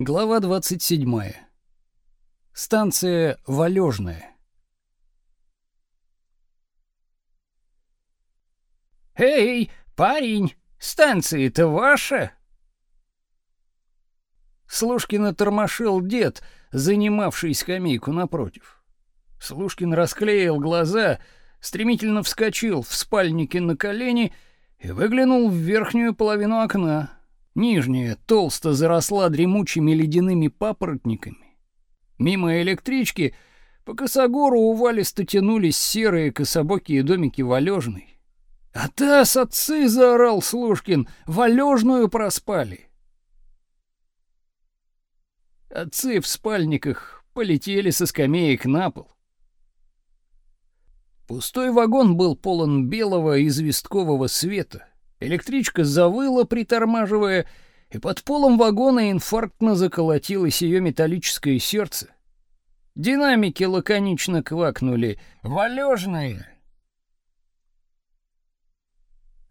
Глава 27. Станция Валежная. «Эй, парень, станция-то ваша?» Слушкина тормошил дед, занимавший скамейку напротив. Слушкин расклеил глаза, стремительно вскочил в спальнике на колени и выглянул в верхнюю половину окна. Нижняя толсто заросла дремучими ледяными папоротниками. Мимо электрички по косогору увалисто тянулись серые кособокие домики Валежной. «А таз отцы!» — заорал Слушкин. «Валежную проспали!» Отцы в спальниках полетели со скамеек на пол. Пустой вагон был полон белого известкового света. Электричка завыла, притормаживая, и под полом вагона инфарктно заколотилось ее металлическое сердце. Динамики лаконично квакнули «Валежные!».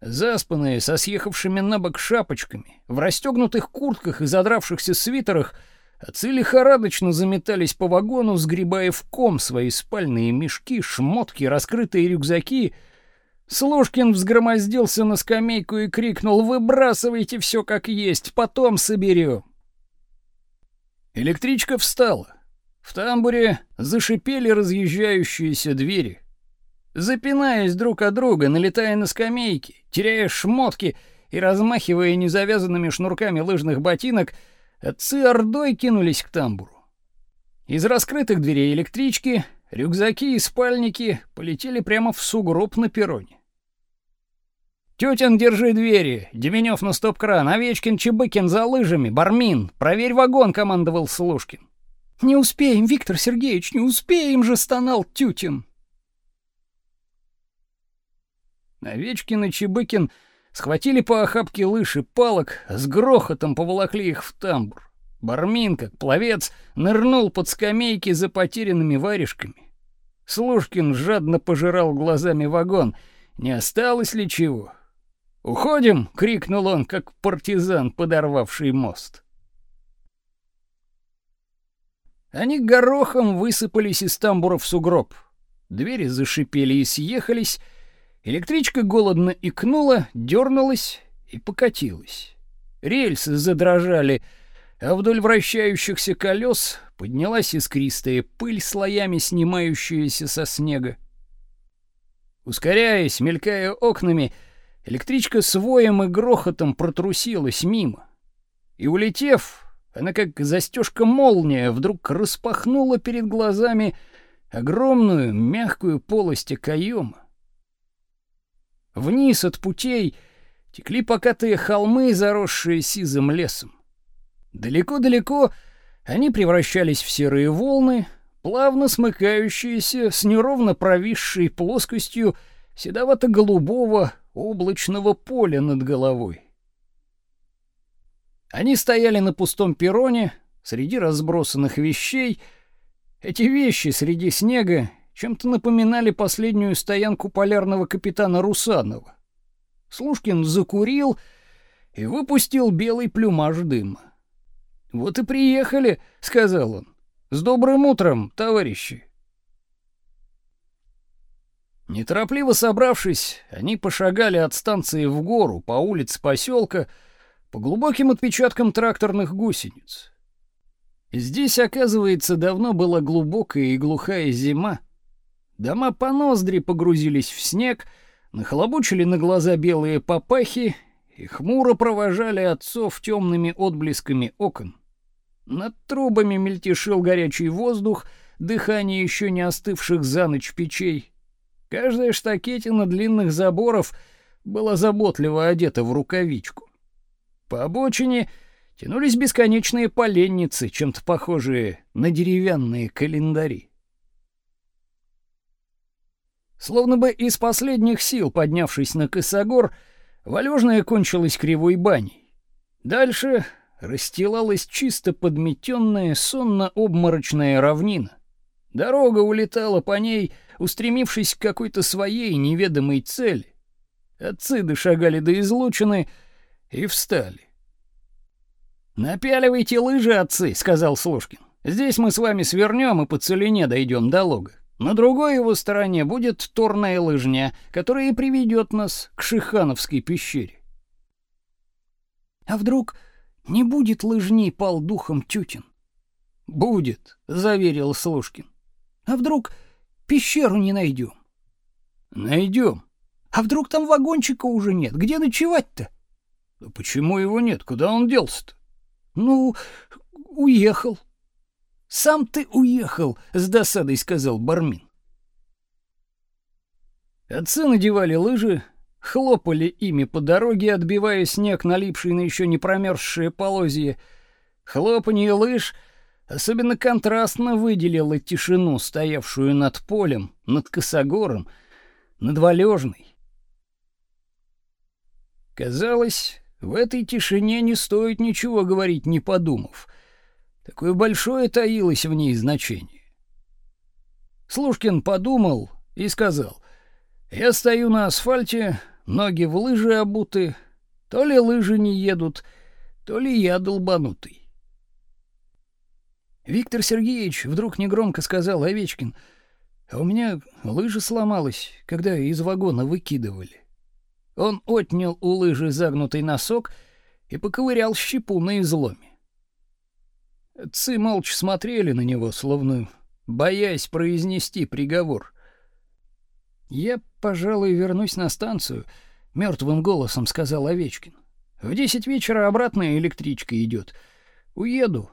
Заспанные, со съехавшими на бок шапочками, в расстегнутых куртках и задравшихся свитерах, отцы лихорадочно заметались по вагону, сгребая в ком свои спальные мешки, шмотки, раскрытые рюкзаки — Слушкин взгромоздился на скамейку и крикнул «Выбрасывайте все как есть, потом соберем». Электричка встала. В тамбуре зашипели разъезжающиеся двери. Запинаясь друг от друга, налетая на скамейки, теряя шмотки и размахивая незавязанными шнурками лыжных ботинок, отцы ордой кинулись к тамбуру. Из раскрытых дверей электрички рюкзаки и спальники полетели прямо в сугроб на перроне. «Тютин, держи двери! Деменев на стоп-кран! Овечкин, Чебыкин за лыжами! Бармин! Проверь вагон!» — командовал Слушкин. «Не успеем, Виктор Сергеевич, не успеем же!» — стонал Тютин. Овечкин и Чебыкин схватили по охапке лыж и палок, с грохотом поволокли их в тамбур. Бармин, как пловец, нырнул под скамейки за потерянными варежками. Слушкин жадно пожирал глазами вагон. Не осталось ли чего? «Уходим!» — крикнул он, как партизан, подорвавший мост. Они горохом высыпались из тамбура в сугроб. Двери зашипели и съехались. Электричка голодно икнула, дернулась и покатилась. Рельсы задрожали, а вдоль вращающихся колес поднялась искристая пыль, слоями снимающаяся со снега. Ускоряясь, мелькая окнами, Электричка с воем и грохотом протрусилась мимо. И улетев, она как застежка молния вдруг распахнула перед глазами огромную мягкую полость окоема. Вниз от путей текли покатые холмы, заросшие сизым лесом. Далеко-далеко они превращались в серые волны, плавно смыкающиеся с неровно провисшей плоскостью седовато-голубого облачного поля над головой. Они стояли на пустом перроне среди разбросанных вещей. Эти вещи среди снега чем-то напоминали последнюю стоянку полярного капитана Русанова. Слушкин закурил и выпустил белый плюмаж дыма. «Вот и приехали», — сказал он. «С добрым утром, товарищи». Неторопливо собравшись, они пошагали от станции в гору по улице поселка по глубоким отпечаткам тракторных гусениц. Здесь, оказывается, давно была глубокая и глухая зима. Дома по ноздри погрузились в снег, нахлобучили на глаза белые папахи и хмуро провожали отцов темными отблесками окон. Над трубами мельтешил горячий воздух, дыхание еще не остывших за ночь печей. Каждая штакетина длинных заборов была заботливо одета в рукавичку. По обочине тянулись бесконечные поленницы, чем-то похожие на деревянные календари. Словно бы из последних сил поднявшись на косогор, Валежная кончилась кривой баней. Дальше расстилалась чисто подметенная сонно-обморочная равнина. Дорога улетала по ней, устремившись к какой-то своей неведомой цели. Отцы дошагали до излучины и встали. Напяливайте лыжи, отцы, сказал Слушкин. Здесь мы с вами свернем и по целине дойдем до лога. На другой его стороне будет торная лыжня, которая и приведет нас к Шихановской пещере. А вдруг не будет лыжни, пал духом Тютин? Будет, заверил Слушкин. А вдруг пещеру не найдем? Найдем. А вдруг там вагончика уже нет? Где ночевать-то? Да почему его нет? Куда он делся-то? Ну, уехал. Сам ты уехал, с досадой сказал Бармин. Отцы надевали лыжи, хлопали ими по дороге, отбивая снег, налипший на еще не промерзшие полозья. Хлопанье лыж особенно контрастно выделило тишину, стоявшую над полем, над косогором, над валежной. Казалось, в этой тишине не стоит ничего говорить, не подумав. Такое большое таилось в ней значение. Слушкин подумал и сказал: "Я стою на асфальте, ноги в лыжи обуты, то ли лыжи не едут, то ли я долбанутый". Виктор Сергеевич вдруг негромко сказал Овечкин: "А у меня лыжа сломалась, когда из вагона выкидывали". Он отнял у лыжи загнутый носок и поковырял щепу на изломе. Отцы молча смотрели на него, словно боясь произнести приговор. «Я, пожалуй, вернусь на станцию», — мертвым голосом сказал Овечкин. «В десять вечера обратная электричка идет. Уеду».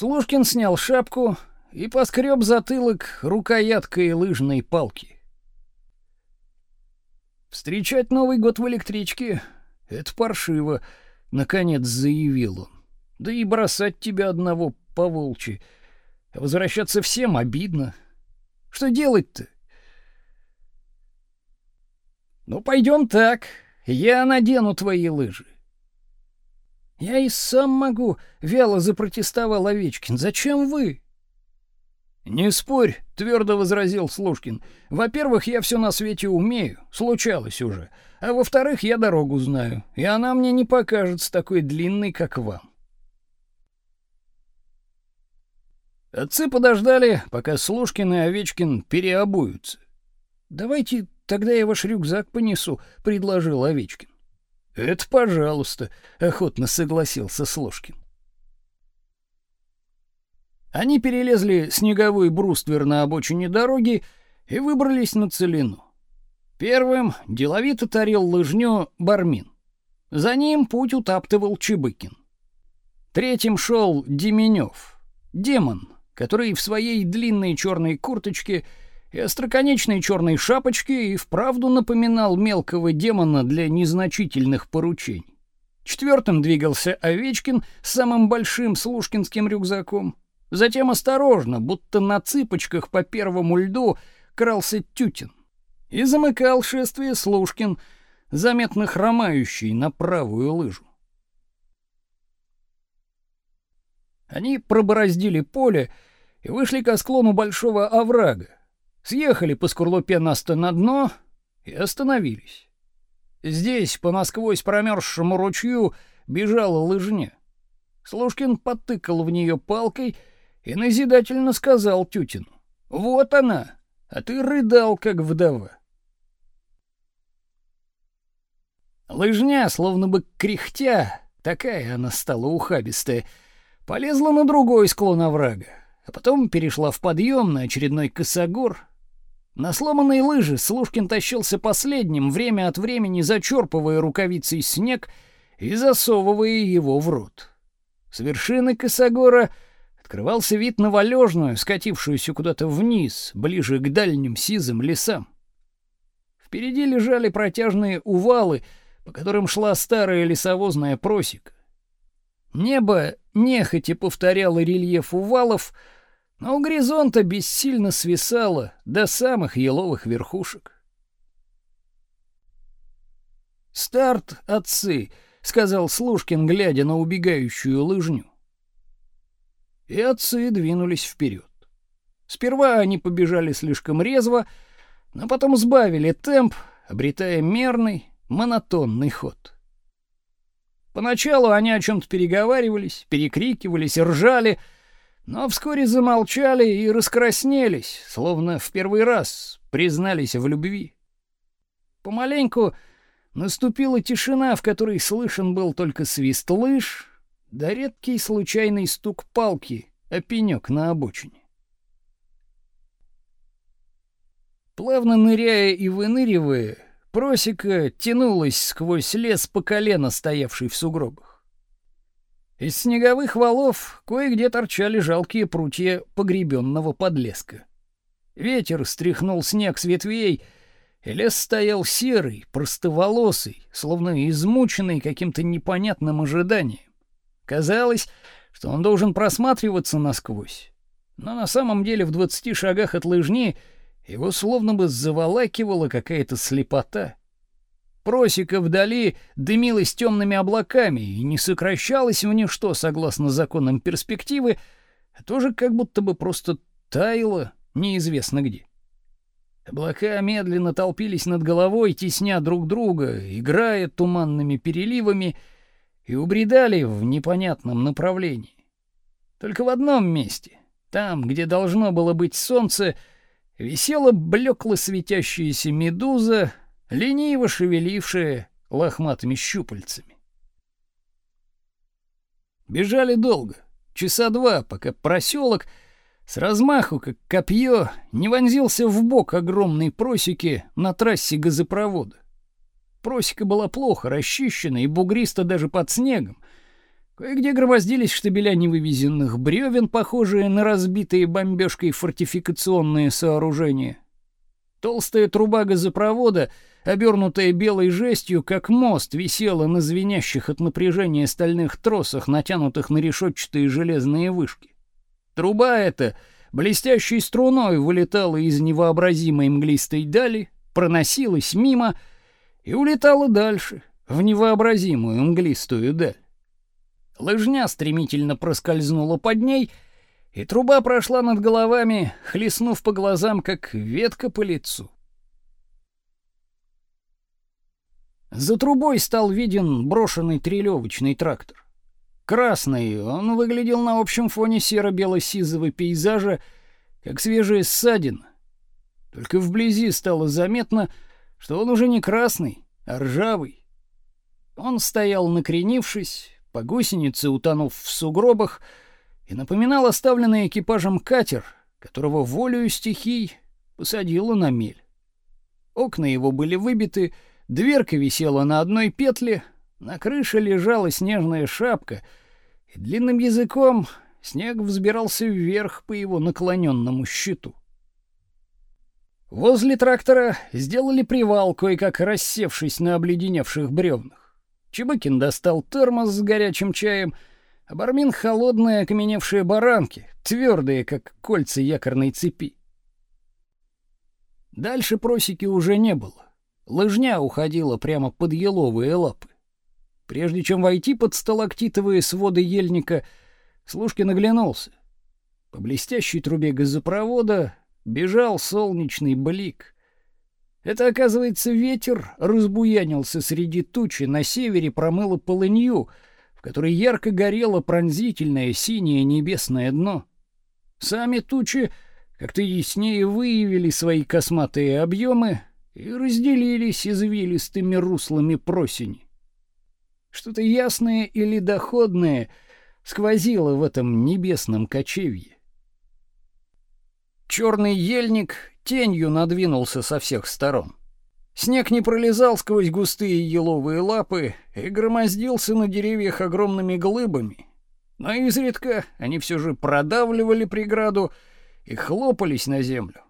Слушкин снял шапку и поскреб затылок рукояткой лыжной палки. «Встречать Новый год в электричке — это паршиво», наконец заявил он. Да и бросать тебя одного по волчи. Возвращаться всем обидно. Что делать-то? Ну пойдем так. Я надену твои лыжи. Я и сам могу, вяло запротестовал Овечкин. Зачем вы? Не спорь, твердо возразил Слушкин. Во-первых, я все на свете умею, случалось уже. А во-вторых, я дорогу знаю, и она мне не покажется такой длинной, как вам. Отцы подождали, пока Слушкин и Овечкин переобуются. Давайте тогда я ваш рюкзак понесу, предложил Овечкин. Это, пожалуйста, охотно согласился Слушкин. Они перелезли снеговой бруствер на обочине дороги и выбрались на целину. Первым деловито тарил лыжню Бармин. За ним путь утаптывал Чебыкин. Третьим шел Деменев, демон, который в своей длинной черной курточке и остроконечной черной шапочке и вправду напоминал мелкого демона для незначительных поручений. Четвертым двигался Овечкин с самым большим слушкинским рюкзаком. Затем осторожно, будто на цыпочках по первому льду, крался Тютин. И замыкал шествие Слушкин, заметно хромающий на правую лыжу. Они пробороздили поле и вышли к склону большого оврага. Съехали по скорлупе наста на дно и остановились. Здесь, по насквозь промерзшему ручью, бежала лыжня. Слушкин потыкал в нее палкой — и назидательно сказал Тютину. «Вот она, а ты рыдал, как вдова». Лыжня, словно бы кряхтя, такая она стала ухабистая, полезла на другой склон оврага, а потом перешла в подъем на очередной косогор. На сломанной лыже Слушкин тащился последним, время от времени зачерпывая рукавицей снег и засовывая его в рот. С вершины косогора — открывался вид на валежную, скатившуюся куда-то вниз, ближе к дальним сизым лесам. Впереди лежали протяжные увалы, по которым шла старая лесовозная просека. Небо нехотя повторяло рельеф увалов, но у горизонта бессильно свисало до самых еловых верхушек. «Старт, отцы!» — сказал Слушкин, глядя на убегающую лыжню и отцы двинулись вперед. Сперва они побежали слишком резво, но потом сбавили темп, обретая мерный, монотонный ход. Поначалу они о чем то переговаривались, перекрикивались, ржали, но вскоре замолчали и раскраснелись, словно в первый раз признались в любви. Помаленьку наступила тишина, в которой слышен был только свист лыж, да редкий случайный стук палки о пенек на обочине. Плавно ныряя и выныривая, просека тянулась сквозь лес по колено, стоявший в сугробах. Из снеговых валов кое-где торчали жалкие прутья погребенного подлеска. Ветер стряхнул снег с ветвей, и лес стоял серый, простоволосый, словно измученный каким-то непонятным ожиданием. Казалось, что он должен просматриваться насквозь. Но на самом деле в двадцати шагах от лыжни его словно бы заволакивала какая-то слепота. Просека вдали дымилась темными облаками и не сокращалась в ничто согласно законам перспективы, а тоже как будто бы просто таяла неизвестно где. Облака медленно толпились над головой, тесня друг друга, играя туманными переливами, и убредали в непонятном направлении. Только в одном месте, там, где должно было быть солнце, висела блекло светящаяся медуза, лениво шевелившая лохматыми щупальцами. Бежали долго, часа два, пока проселок с размаху, как копье, не вонзился в бок огромной просеки на трассе газопровода. Просека была плохо расчищена и бугриста даже под снегом. Кое-где громоздились штабеля невывезенных бревен, похожие на разбитые бомбежкой фортификационные сооружения. Толстая труба газопровода, обернутая белой жестью, как мост, висела на звенящих от напряжения стальных тросах, натянутых на решетчатые железные вышки. Труба эта блестящей струной вылетала из невообразимой мглистой дали, проносилась мимо и улетала дальше, в невообразимую мглистую даль. Лыжня стремительно проскользнула под ней, и труба прошла над головами, хлестнув по глазам, как ветка по лицу. За трубой стал виден брошенный трелевочный трактор. Красный, он выглядел на общем фоне серо-бело-сизого пейзажа, как свежая ссадина. Только вблизи стало заметно, что он уже не красный, а ржавый. Он стоял накренившись, по гусенице утонув в сугробах, и напоминал оставленный экипажем катер, которого волею стихий посадило на мель. Окна его были выбиты, дверка висела на одной петле, на крыше лежала снежная шапка — и длинным языком снег взбирался вверх по его наклоненному щиту. Возле трактора сделали привал, кое-как рассевшись на обледеневших бревнах. Чебыкин достал термос с горячим чаем, а Бармин — холодные окаменевшие баранки, твердые, как кольца якорной цепи. Дальше просеки уже не было. Лыжня уходила прямо под еловые лапы. Прежде чем войти под сталактитовые своды ельника, Слушкин оглянулся. По блестящей трубе газопровода бежал солнечный блик. Это, оказывается, ветер разбуянился среди тучи, на севере промыло полынью, в которой ярко горело пронзительное синее небесное дно. Сами тучи как-то яснее выявили свои косматые объемы и разделились извилистыми руслами просени. Что-то ясное или доходное сквозило в этом небесном кочевье. Черный ельник тенью надвинулся со всех сторон. Снег не пролезал сквозь густые еловые лапы и громоздился на деревьях огромными глыбами, но изредка они все же продавливали преграду и хлопались на землю.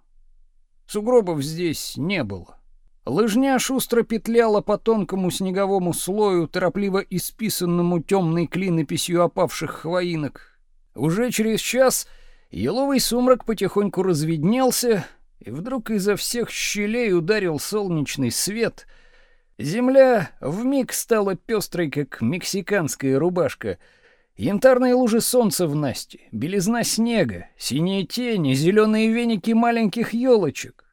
Сугробов здесь не было. Лыжня шустро петляла по тонкому снеговому слою, торопливо исписанному темной клинописью опавших хвоинок. Уже через час еловый сумрак потихоньку разведнелся, и вдруг изо всех щелей ударил солнечный свет. Земля вмиг стала пестрой, как мексиканская рубашка. Янтарные лужи солнца в Насте, белизна снега, синие тени, зеленые веники маленьких елочек.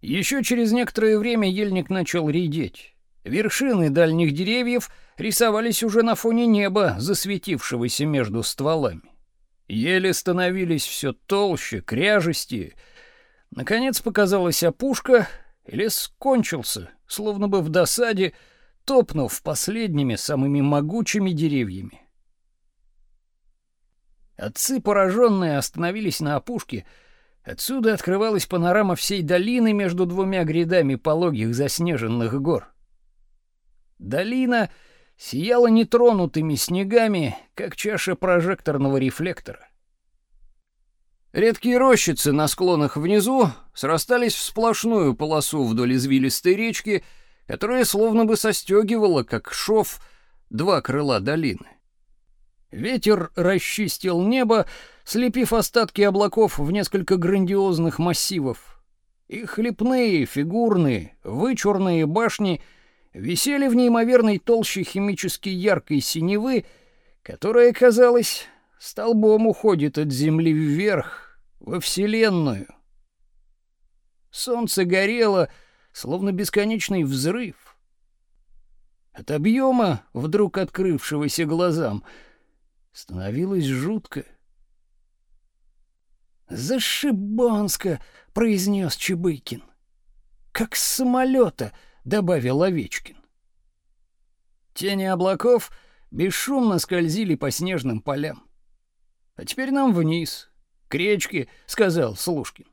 Еще через некоторое время ельник начал редеть. Вершины дальних деревьев рисовались уже на фоне неба, засветившегося между стволами. Ели становились все толще, кряжестее. Наконец показалась опушка, лес кончился, словно бы в досаде, топнув последними самыми могучими деревьями. Отцы, пораженные, остановились на опушке. Отсюда открывалась панорама всей долины между двумя грядами пологих заснеженных гор. Долина сияла нетронутыми снегами, как чаша прожекторного рефлектора. Редкие рощицы на склонах внизу срастались в сплошную полосу вдоль извилистой речки, которая словно бы состегивала, как шов, два крыла долины. Ветер расчистил небо, слепив остатки облаков в несколько грандиозных массивов. Их лепные, фигурные, вычурные башни — висели в неимоверной толще химически яркой синевы, которая, казалось, столбом уходит от земли вверх, во вселенную. Солнце горело, словно бесконечный взрыв. От объема, вдруг открывшегося глазам, становилось жутко. «Зашибанска!» — произнес Чебыкин. «Как с самолета!» добавил Овечкин. Тени облаков бесшумно скользили по снежным полям. А теперь нам вниз, к речке, сказал Слушкин.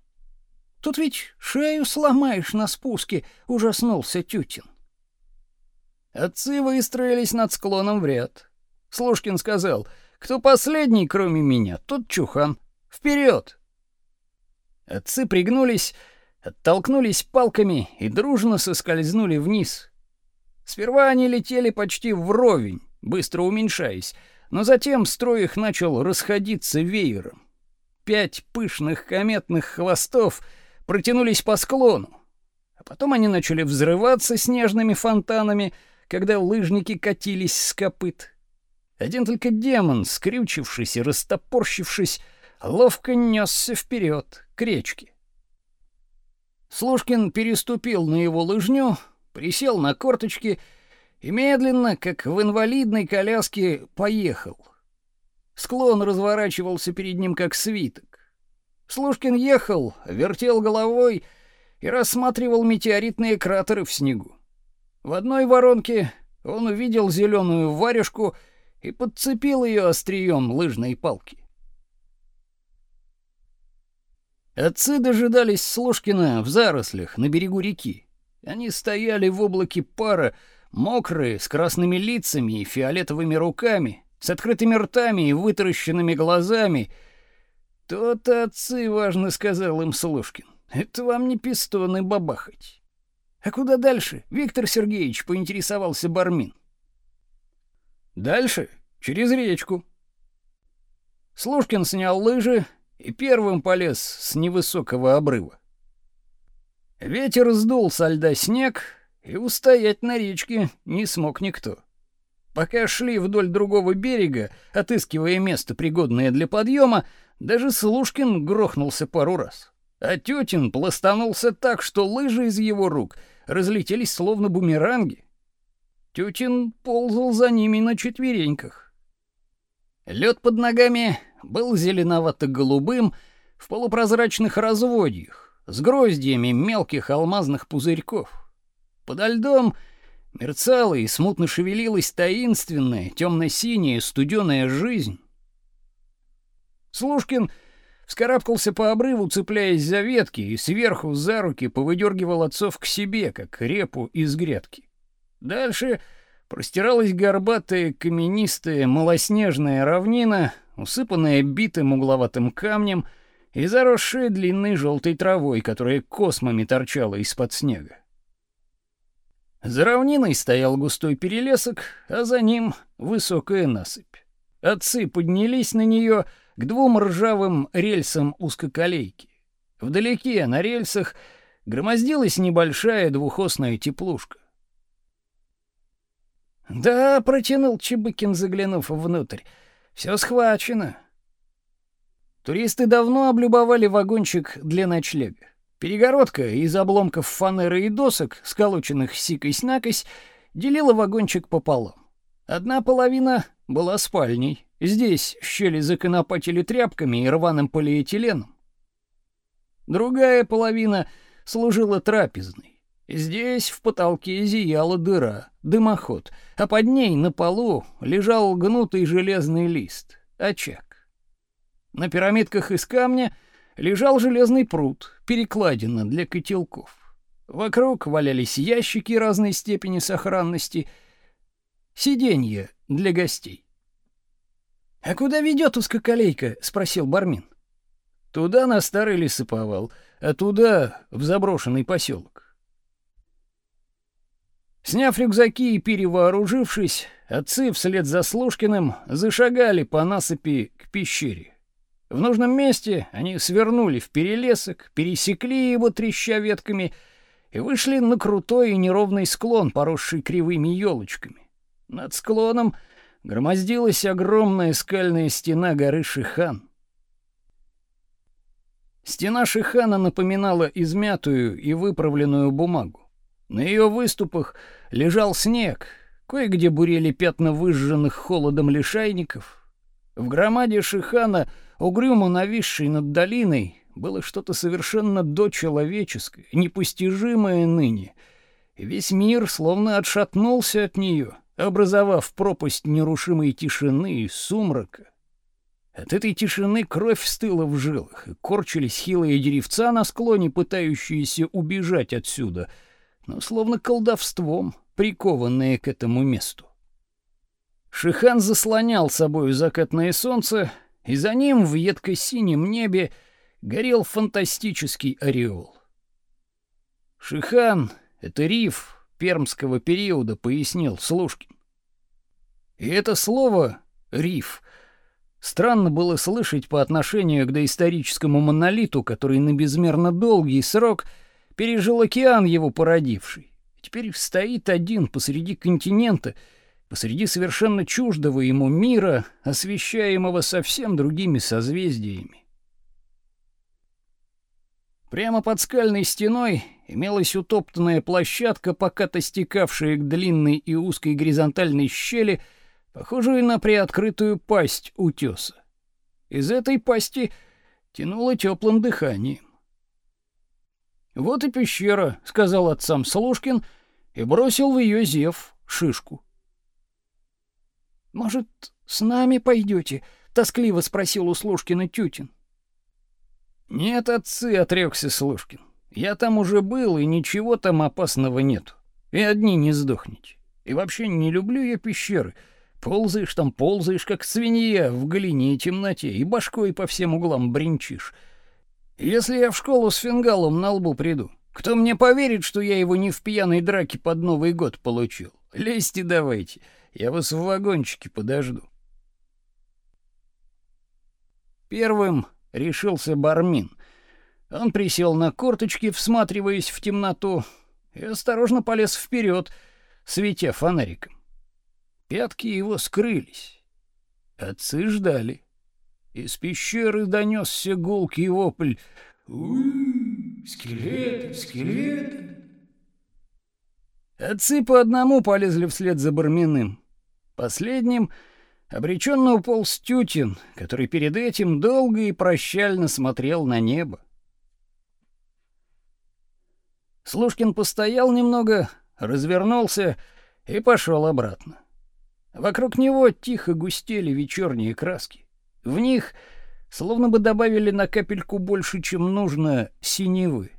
Тут ведь шею сломаешь на спуске, ужаснулся Тютин. Отцы выстроились над склоном в ряд. Слушкин сказал: "Кто последний, кроме меня, тот чухан. Вперед!" Отцы пригнулись оттолкнулись палками и дружно соскользнули вниз. Сперва они летели почти вровень, быстро уменьшаясь, но затем строй их начал расходиться веером. Пять пышных кометных хвостов протянулись по склону, а потом они начали взрываться снежными фонтанами, когда лыжники катились с копыт. Один только демон, скрючившись и растопорщившись, ловко несся вперед к речке. Слушкин переступил на его лыжню, присел на корточки и медленно, как в инвалидной коляске, поехал. Склон разворачивался перед ним как свиток. Слушкин ехал, вертел головой и рассматривал метеоритные кратеры в снегу. В одной воронке он увидел зеленую варежку и подцепил ее острием лыжной палки. Отцы дожидались Слушкина в зарослях на берегу реки. Они стояли в облаке пара, мокрые, с красными лицами и фиолетовыми руками, с открытыми ртами и вытаращенными глазами. «То-то отцы, важно сказал им Слушкин. Это вам не пистоны бабахать». «А куда дальше?» — Виктор Сергеевич поинтересовался Бармин. «Дальше? Через речку». Слушкин снял лыжи, и первым полез с невысокого обрыва. Ветер сдул со льда снег, и устоять на речке не смог никто. Пока шли вдоль другого берега, отыскивая место, пригодное для подъема, даже Слушкин грохнулся пару раз. А Тютин пластанулся так, что лыжи из его рук разлетелись словно бумеранги. Тютин ползал за ними на четвереньках. Лед под ногами был зеленовато-голубым в полупрозрачных разводьях с гроздьями мелких алмазных пузырьков. Подо льдом мерцала и смутно шевелилась таинственная, темно-синяя, студеная жизнь. Слушкин вскарабкался по обрыву, цепляясь за ветки, и сверху за руки повыдергивал отцов к себе, как репу из грядки. Дальше простиралась горбатая, каменистая, малоснежная равнина, усыпанная битым угловатым камнем и заросшая длинной желтой травой, которая космами торчала из-под снега. За равниной стоял густой перелесок, а за ним высокая насыпь. Отцы поднялись на нее к двум ржавым рельсам узкоколейки. Вдалеке на рельсах громоздилась небольшая двухосная теплушка. «Да», — протянул Чебыкин, заглянув внутрь, — «все схвачено». Туристы давно облюбовали вагончик для ночлега. Перегородка из обломков фанеры и досок, сколоченных сикой-снакось, делила вагончик пополам. Одна половина была спальней. Здесь щели законопатили тряпками и рваным полиэтиленом. Другая половина служила трапезной. Здесь в потолке зияла дыра, дымоход, а под ней на полу лежал гнутый железный лист, очаг. На пирамидках из камня лежал железный пруд, перекладина для котелков. Вокруг валялись ящики разной степени сохранности, сиденья для гостей. «А куда ведет узкоколейка?» — спросил Бармин. «Туда на старый лесоповал, а туда в заброшенный поселок». Сняв рюкзаки и перевооружившись, отцы вслед за Слушкиным зашагали по насыпи к пещере. В нужном месте они свернули в перелесок, пересекли его треща ветками и вышли на крутой и неровный склон, поросший кривыми елочками. Над склоном громоздилась огромная скальная стена горы Шихан. Стена Шихана напоминала измятую и выправленную бумагу. На ее выступах лежал снег, кое-где бурели пятна выжженных холодом лишайников. В громаде Шихана, угрюмо нависшей над долиной, было что-то совершенно дочеловеческое, непостижимое ныне. Весь мир словно отшатнулся от нее, образовав пропасть нерушимой тишины и сумрака. От этой тишины кровь стыла в жилах, и корчились хилые деревца на склоне, пытающиеся убежать отсюда, но словно колдовством прикованные к этому месту. Шихан заслонял собою закатное солнце, и за ним в едко-синем небе горел фантастический ореол. Шихан — это риф пермского периода, пояснил Слушкин. И это слово «риф» странно было слышать по отношению к доисторическому монолиту, который на безмерно долгий срок пережил океан его породивший. Теперь стоит один посреди континента, посреди совершенно чуждого ему мира, освещаемого совсем другими созвездиями. Прямо под скальной стеной имелась утоптанная площадка, покато стекавшая к длинной и узкой горизонтальной щели, похожую на приоткрытую пасть утеса. Из этой пасти тянуло теплым дыханием. «Вот и пещера», — сказал отцам Слушкин и бросил в ее зев шишку. «Может, с нами пойдете?» — тоскливо спросил у Слушкина Тютин. «Нет, отцы», — отрекся Слушкин. «Я там уже был, и ничего там опасного нет. И одни не сдохнете. И вообще не люблю я пещеры. Ползаешь там, ползаешь, как свинья в глине и темноте, и башкой по всем углам бренчишь. Если я в школу с фингалом на лбу приду, кто мне поверит, что я его не в пьяной драке под Новый год получил? Лезьте давайте, я вас в вагончике подожду». Первым решился Бармин. Он присел на корточки, всматриваясь в темноту, и осторожно полез вперед, светя фонариком. Пятки его скрылись. Отцы ждали. Из пещеры донесся гулкий вопль. «Уй, скелеты, скелеты!» Отцы по одному полезли вслед за Барминым. Последним — обреченно уполз Тютин, который перед этим долго и прощально смотрел на небо. Слушкин постоял немного, развернулся и пошел обратно. Вокруг него тихо густели вечерние краски. В них словно бы добавили на капельку больше, чем нужно, синевы.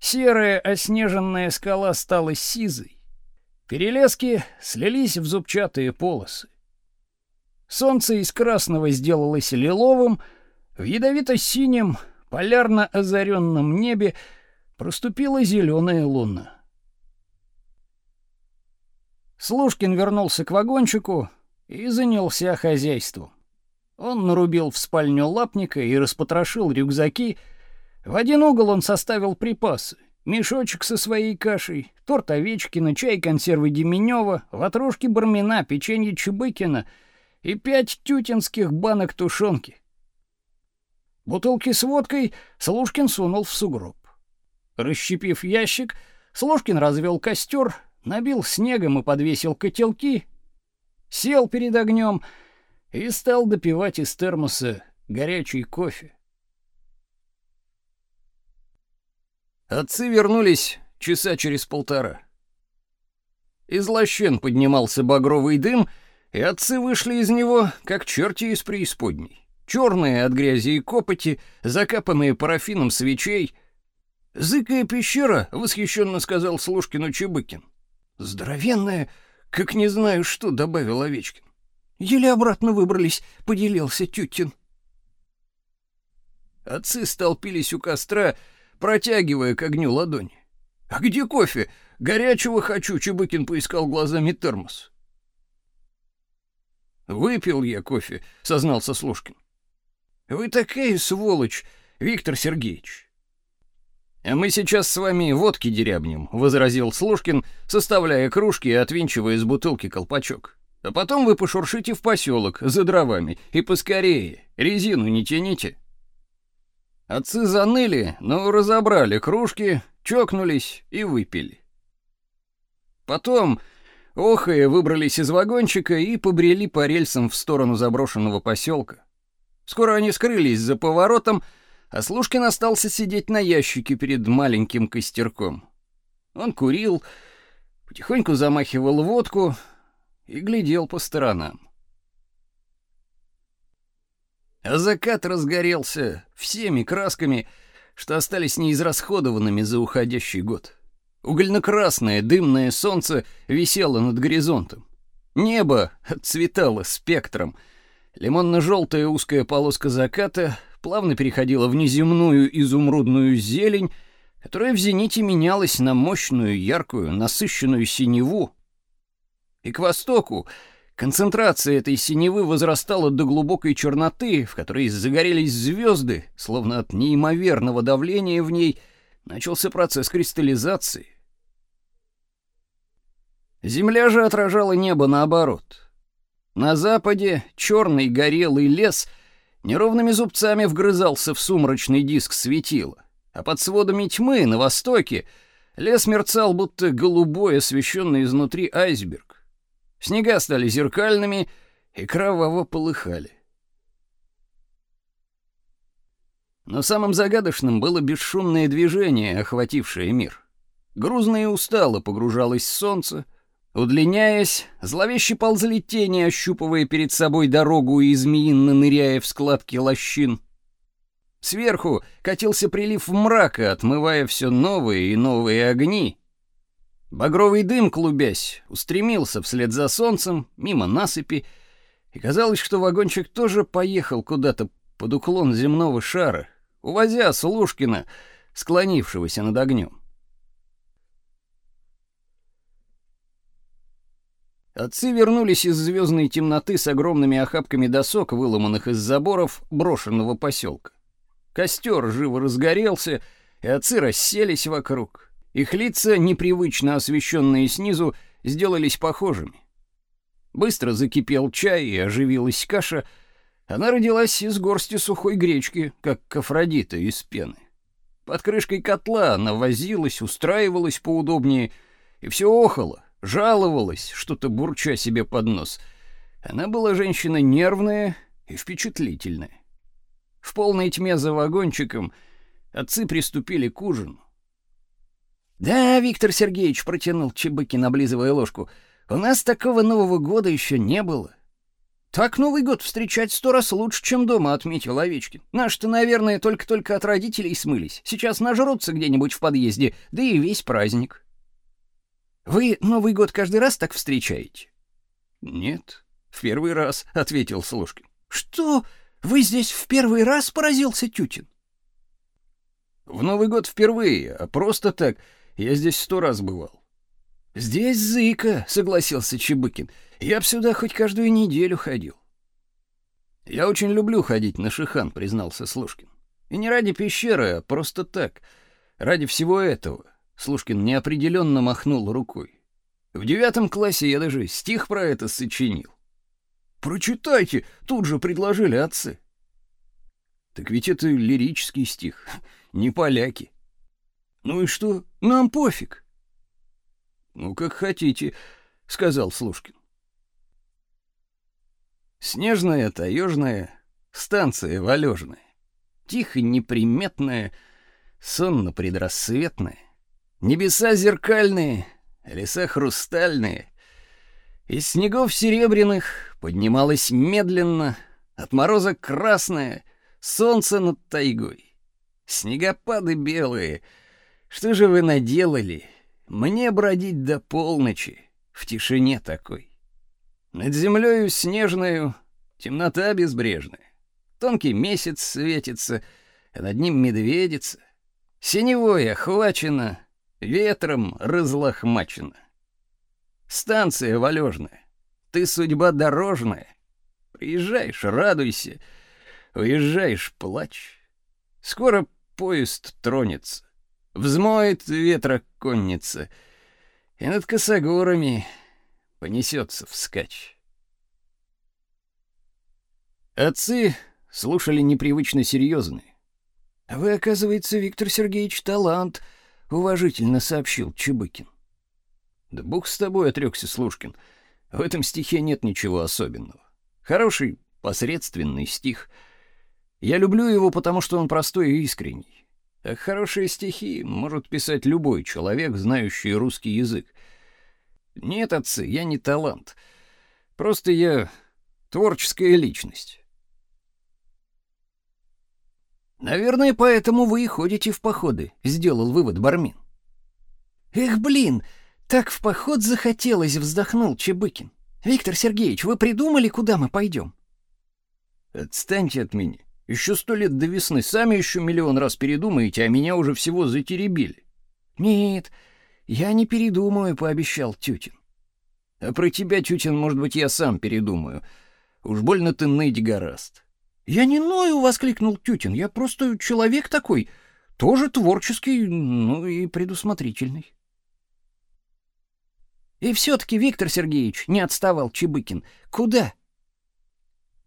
Серая оснеженная скала стала сизой. Перелески слились в зубчатые полосы. Солнце из красного сделалось лиловым, в ядовито-синем, полярно озаренном небе проступила зеленая луна. Слушкин вернулся к вагончику и занялся хозяйством. Он нарубил в спальню лапника и распотрошил рюкзаки. В один угол он составил припасы. Мешочек со своей кашей, торт Овечкина, чай консервы Деменева, ватрушки Бармина, печенье Чубыкина — и пять тютинских банок тушенки. Бутылки с водкой Слушкин сунул в сугроб. Расщепив ящик, Слушкин развел костер, набил снегом и подвесил котелки, сел перед огнем и стал допивать из термоса горячий кофе. Отцы вернулись часа через полтора. Из лощен поднимался багровый дым, и отцы вышли из него, как черти из преисподней. Черные от грязи и копоти, закапанные парафином свечей. «Зыкая пещера», — восхищенно сказал Слушкину Чебыкин. «Здоровенная, как не знаю что», — добавил Овечкин. «Еле обратно выбрались», — поделился Тютин. Отцы столпились у костра, протягивая к огню ладони. «А где кофе? Горячего хочу!» — Чебыкин поискал глазами термос. «Выпил я кофе», — сознался Слушкин. «Вы такая сволочь, Виктор Сергеевич!» «А мы сейчас с вами водки дерябнем», — возразил Слушкин, составляя кружки и отвинчивая из бутылки колпачок. «А потом вы пошуршите в поселок за дровами, и поскорее, резину не тяните». Отцы заныли, но разобрали кружки, чокнулись и выпили. Потом, охая, выбрались из вагончика и побрели по рельсам в сторону заброшенного поселка. Скоро они скрылись за поворотом, а Слушкин остался сидеть на ящике перед маленьким костерком. Он курил, потихоньку замахивал водку и глядел по сторонам. А закат разгорелся всеми красками, что остались неизрасходованными за уходящий год. Угольно-красное дымное солнце висело над горизонтом. Небо отцветало спектром. Лимонно-желтая узкая полоска заката плавно переходила в неземную изумрудную зелень, которая в зените менялась на мощную, яркую, насыщенную синеву. И к востоку Концентрация этой синевы возрастала до глубокой черноты, в которой загорелись звезды, словно от неимоверного давления в ней начался процесс кристаллизации. Земля же отражала небо наоборот. На западе черный горелый лес неровными зубцами вгрызался в сумрачный диск светила, а под сводами тьмы на востоке лес мерцал, будто голубой, освещенный изнутри айсберг. Снега стали зеркальными и кроваво полыхали. Но самым загадочным было бесшумное движение, охватившее мир. Грузно и устало погружалось солнце, удлиняясь, зловеще ползли тени, ощупывая перед собой дорогу и змеинно ныряя в складки лощин. Сверху катился прилив мрака, отмывая все новые и новые огни, Багровый дым, клубясь, устремился вслед за солнцем, мимо насыпи, и казалось, что вагончик тоже поехал куда-то под уклон земного шара, увозя Слушкина, склонившегося над огнем. Отцы вернулись из звездной темноты с огромными охапками досок, выломанных из заборов брошенного поселка. Костер живо разгорелся, и отцы расселись вокруг. Их лица, непривычно освещенные снизу, сделались похожими. Быстро закипел чай и оживилась каша. Она родилась из горсти сухой гречки, как кафродита из пены. Под крышкой котла она возилась, устраивалась поудобнее и все охала, жаловалась, что-то бурча себе под нос. Она была женщина нервная и впечатлительная. В полной тьме за вагончиком отцы приступили к ужину. «Да, Виктор Сергеевич», — протянул Чебыкин, облизывая ложку, — «у нас такого Нового года еще не было». «Так Новый год встречать сто раз лучше, чем дома», — отметил Овечкин. «Наши-то, наверное, только-только от родителей смылись. Сейчас нажрутся где-нибудь в подъезде, да и весь праздник». «Вы Новый год каждый раз так встречаете?» «Нет, в первый раз», — ответил Слушкин. «Что? Вы здесь в первый раз?» — поразился Тютин. «В Новый год впервые, а просто так я здесь сто раз бывал. Здесь зыка, согласился Чебыкин. Я б сюда хоть каждую неделю ходил. Я очень люблю ходить на Шихан, признался Слушкин. И не ради пещеры, а просто так, ради всего этого. Слушкин неопределенно махнул рукой. В девятом классе я даже стих про это сочинил. Прочитайте, тут же предложили отцы. Так ведь это лирический стих, не поляки. Ну и что? Нам пофиг. Ну, как хотите, сказал Слушкин. Снежная, таежная, станция валежная. Тихо неприметная, сонно предрассветная. Небеса зеркальные, леса хрустальные. Из снегов серебряных поднималась медленно, от мороза красное, солнце над тайгой. Снегопады белые. Что же вы наделали? Мне бродить до полночи, в тишине такой. Над землею снежную темнота безбрежная. Тонкий месяц светится, а над ним медведица. Синевой охвачена, ветром разлохмачена. Станция валежная, ты судьба дорожная. Приезжаешь — радуйся, уезжаешь — плачь. Скоро поезд тронется, взмоет ветра конница, и над косогорами понесется вскачь. Отцы слушали непривычно серьезные. «А вы, оказывается, Виктор Сергеевич, талант», — уважительно сообщил Чебыкин. «Да бог с тобой», — отрекся Слушкин. «В этом стихе нет ничего особенного. Хороший, посредственный стих. Я люблю его, потому что он простой и искренний. А хорошие стихи может писать любой человек, знающий русский язык. Нет, отцы, я не талант. Просто я творческая личность. Наверное, поэтому вы и ходите в походы, сделал вывод Бармин. Эх, блин, так в поход захотелось, вздохнул Чебыкин. Виктор Сергеевич, вы придумали, куда мы пойдем? Отстаньте от меня. Еще сто лет до весны сами еще миллион раз передумаете, а меня уже всего затеребили. Нет, я не передумаю, пообещал Тютин. А про тебя, Тютин, может быть, я сам передумаю. Уж больно ты ныть гораст. Я не ною, воскликнул Тютин. Я просто человек такой, тоже творческий, ну и предусмотрительный. И все-таки, Виктор Сергеевич, не отставал Чебыкин. Куда?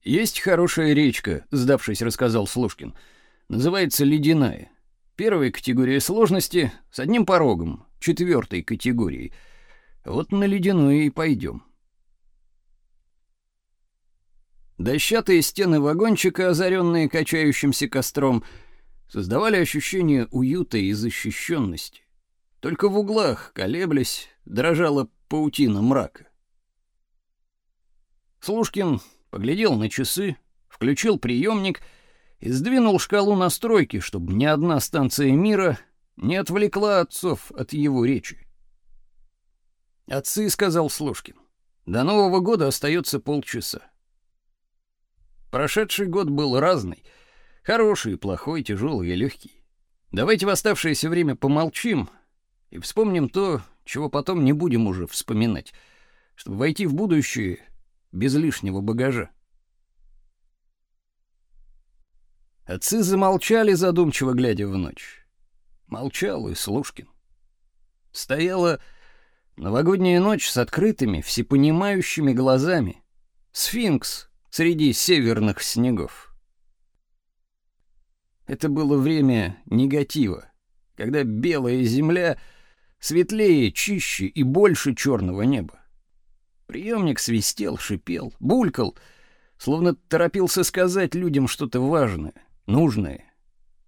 Есть хорошая речка, сдавшись, рассказал Слушкин. Называется Ледяная. Первая категория сложности с одним порогом, четвертой категории. Вот на Ледяную и пойдем. Дощатые стены вагончика, озаренные качающимся костром, создавали ощущение уюта и защищенности. Только в углах, колеблясь, дрожала паутина мрака. Слушкин поглядел на часы, включил приемник и сдвинул шкалу настройки, чтобы ни одна станция мира не отвлекла отцов от его речи. «Отцы», — сказал Слушкин, — «до Нового года остается полчаса. Прошедший год был разный, хороший, плохой, тяжелый и легкий. Давайте в оставшееся время помолчим и вспомним то, чего потом не будем уже вспоминать, чтобы войти в будущее без лишнего багажа. Отцы замолчали, задумчиво глядя в ночь. Молчал и Слушкин. Стояла новогодняя ночь с открытыми, всепонимающими глазами. Сфинкс среди северных снегов. Это было время негатива, когда белая земля светлее, чище и больше черного неба. Приемник свистел, шипел, булькал, словно торопился сказать людям что-то важное, нужное.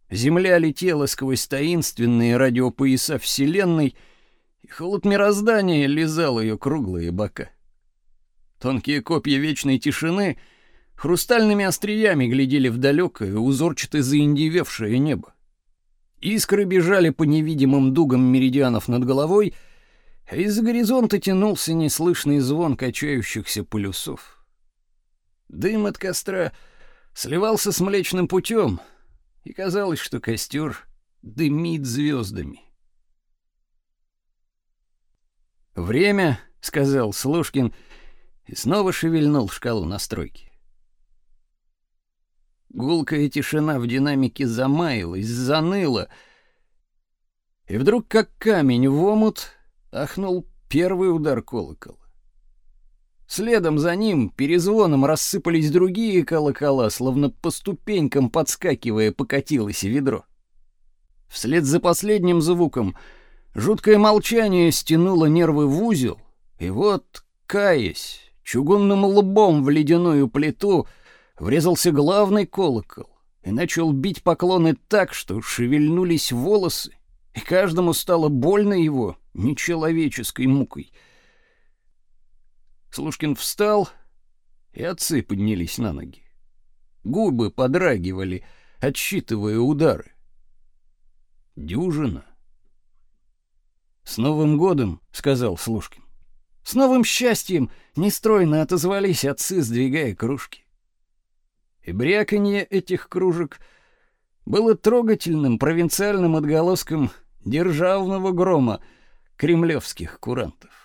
Земля летела сквозь таинственные радиопояса Вселенной, и холод мироздания лизал ее круглые бока. Тонкие копья вечной тишины хрустальными остриями глядели в далекое, узорчато заиндевевшее небо. Искры бежали по невидимым дугам меридианов над головой, а из-за горизонта тянулся неслышный звон качающихся полюсов. Дым от костра сливался с Млечным путем, и казалось, что костер дымит звездами. «Время», — сказал Слушкин, и снова шевельнул шкалу настройки. Гулкая тишина в динамике замаялась, заныла. И вдруг, как камень в омут, ахнул первый удар колокола. Следом за ним перезвоном рассыпались другие колокола, словно по ступенькам подскакивая покатилось ведро. Вслед за последним звуком Жуткое молчание стянуло нервы в узел, и вот, каясь, чугунным лбом в ледяную плиту врезался главный колокол и начал бить поклоны так, что шевельнулись волосы, и каждому стало больно его нечеловеческой мукой. Слушкин встал, и отцы поднялись на ноги. Губы подрагивали, отсчитывая удары. Дюжина. «С Новым годом!» — сказал Слушкин. «С новым счастьем!» — нестройно отозвались отцы, сдвигая кружки. И бряканье этих кружек было трогательным провинциальным отголоском державного грома кремлевских курантов.